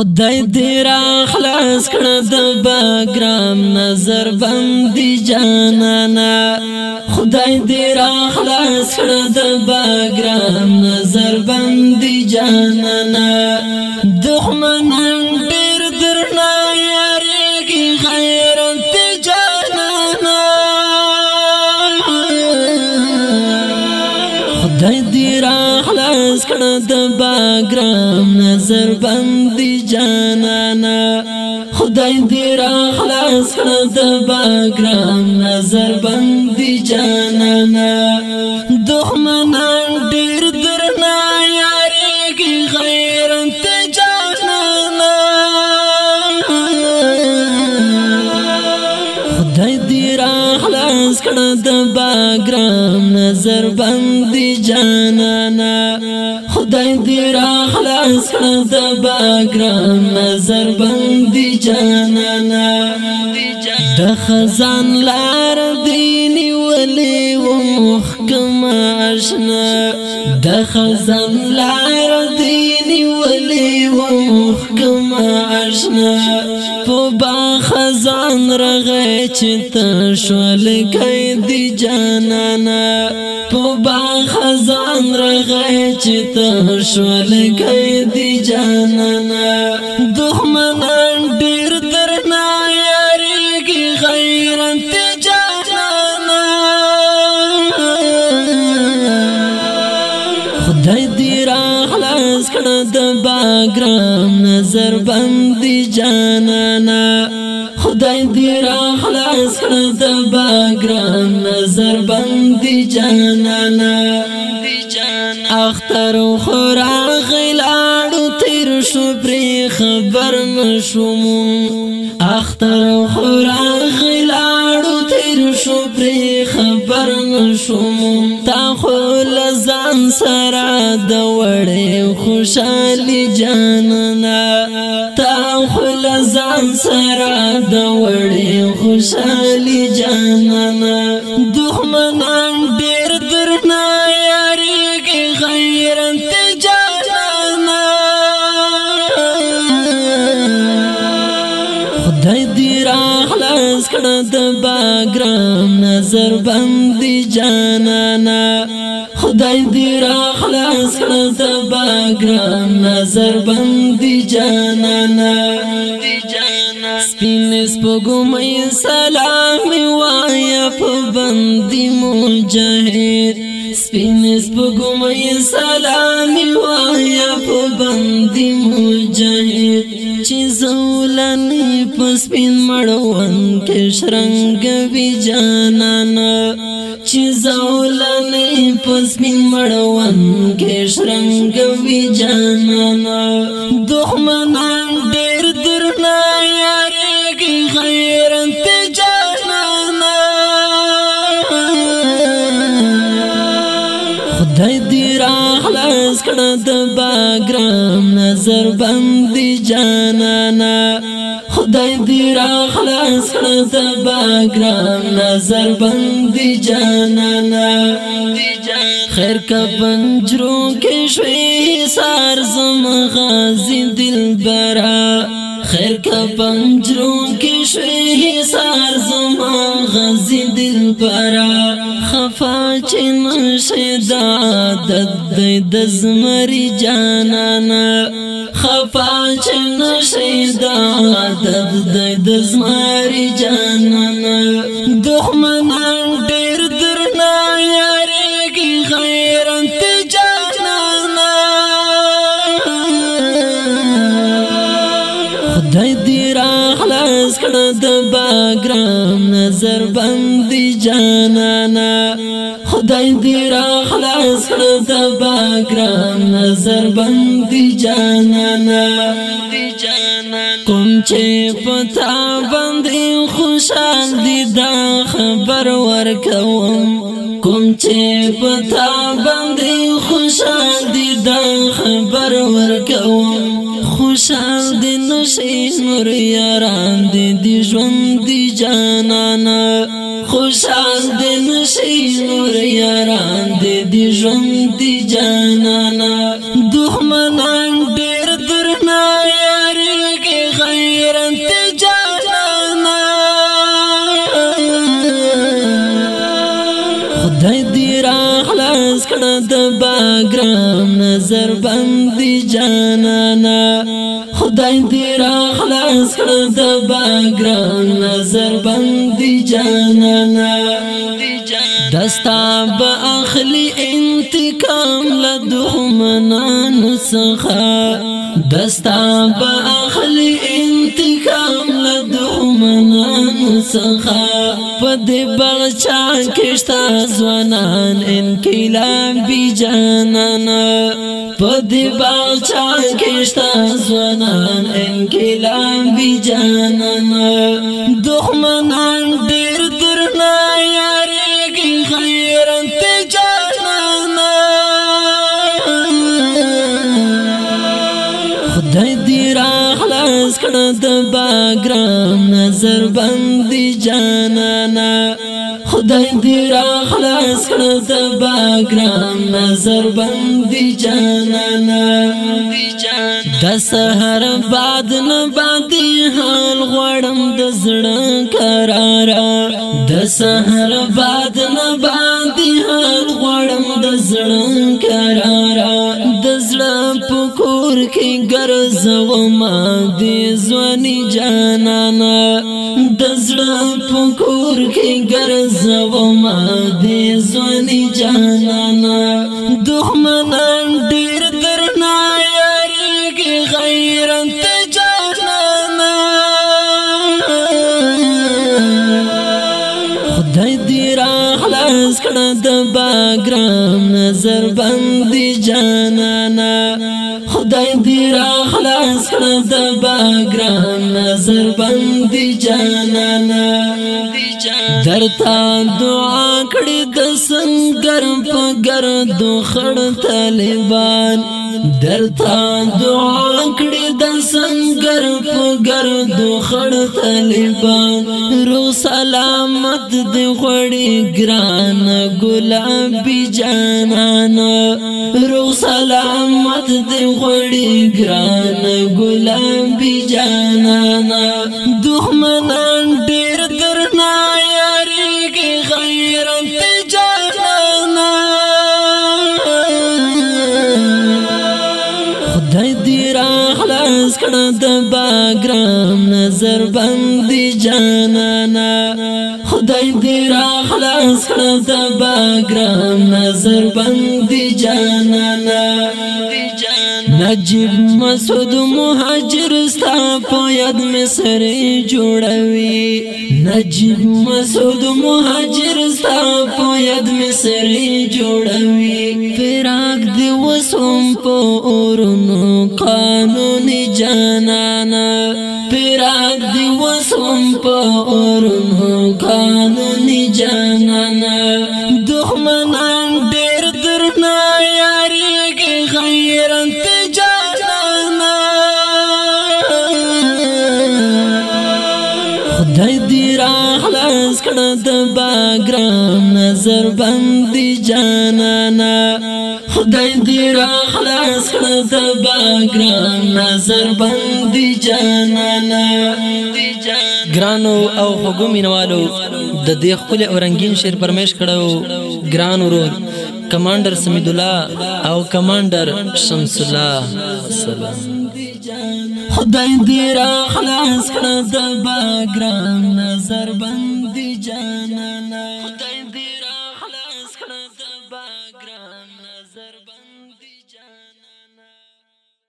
خدای دې را خلاص کړه د باګرام نظر باندې جانانا خدای دې را خلاص کړه د باګرام نظر باندې جانانا دښمنان ډېر درنا یاريږي غیرت جانانا خدای دې را خلاص کړه د باګرام نظر باندې جانانا خدای دې را خلاص کړه د باګرام نظر بندي جانانا دښمنان د باګرام نظر باندې جانانا خدای دې را خلاص کړ د باګرام نظر باندې جانانا د خزان لار دیني ولې کم آشنا د خزان لار دیني ولي و کم آشنا په با خزان رغې چې تشول کای دی جانانا په با خزان رغې چې تشول کای دی جانانا دښمنان باگرام نظر بندی جانانا خدای دی را خلاص کړ د باگرام نظر بندی جانانا اختر خورا غلاړو تیر شو پری خبر نشوم اختر خورا خلاړو تیر شو پری خبر نشوم تا خو لزان سرا د وړې خوشالي جاننا تا خو لزان سرا د وړې خوشالي جاننا دښمنان دې نظر بندي جانانا خدای دې را خلاص کړه زبا ګرام نظر بندي جانانا سپین سپګمې سلام وایا په بندي مجاهد سپین سپګمې سلام وایا په بندي مجاهد چې زولن پس پین مړوان کې شرنګ وی جانان چې زولن پس پین مړوان کې شرنګ وی جانان دښمنان ګرام نظر باندې جانانا خدای دې را خلاص کړه زبا ګرام نظر باندې جانانا خیر کا پنجرو کې شوي سار زم غازي دلبرا خیر کا پنجروں کی شوی سار زما غزی دل پرا خفا چن شداد د دزمری جانانا خفا چن شداد د دزمری جانانا نظر بندي جانانا خدای دې را خلاص کړ د باګرام نظر بندي جانانا کوم چې پتا باندې خوشحال دي دا خبر ورکوم کوم چې پتا باندې خوشحال دي دا خبر ورکوم خوشال دی نشي نور یاران دی دی ژوند دی جانانا خوشال دی نشي نور یاران دی دی ژوند دی جانانا نظر باندې جانانا خدای دې را خلاص کړ د باګران نظر باندې جانانا دستا به اخلي انتقام له دښمنانو څخه دستا به اخلي انتقام له دښمنانو څخه په دې بغچا کې شتا ځوانان انقلاب بي جانانا پدی باغچا کشتا زوانان انقلابی جانانا دخمنان دیر درنا یاری کی غیرت جانانا خدای دی را خلاص کړه د باګرام نظر بندي جانانا خدای دې را خلاص کړ د باګرام نظر بندي جانانا د سحر باد نه باندې حال غړم د زړه قرارا د سحر باد نه باندې حال غړم د زړه قرارا د زړه پکور کې ګرځو ما دې ځواني جانانا دزړه پکور کې ګرځو ما دې ځواني جانانا دښمنه دی جانانا خدای دی را خلاص کړ د باګران نظر بندي جانانا دی درتا دعا کړی د سنگر په ګرد خړ طالبان درتا دعا کړی د سنگر په ګرد خړ طالبان رو سلامت دی غړی ګران ګلابي جانان رو سلامت دی غړی ګران ګلابي جانان دښمنان غم دی جانانا خدای دې را خلاص کړه د باګرام نظر بندي جانانا نجیب مسعود مهاجر ستا په یاد مصر جوړوي نجیب مسعود مهاجر ستا په یاد مصر جوړوي فراق دی وسوم په اورونو قانوني جانانا سوم په اورونو قانوني جانانا دښمنان ډېر درنا یاري غیرت جانانا خدای دې راخلاص کړه د باګرام نظر باندې جانانا خدای دې را خلاص کړه د باګران نظر بندي جانانا ګرانو او خوګو مینوالو د دې خپل اورنګین شیر پرمیش کړو ګران ورور کمانډر سمید الله او کمانډر شمس الله سلام خدای دې را خلاص کړه د باګران نظر بندي جانانا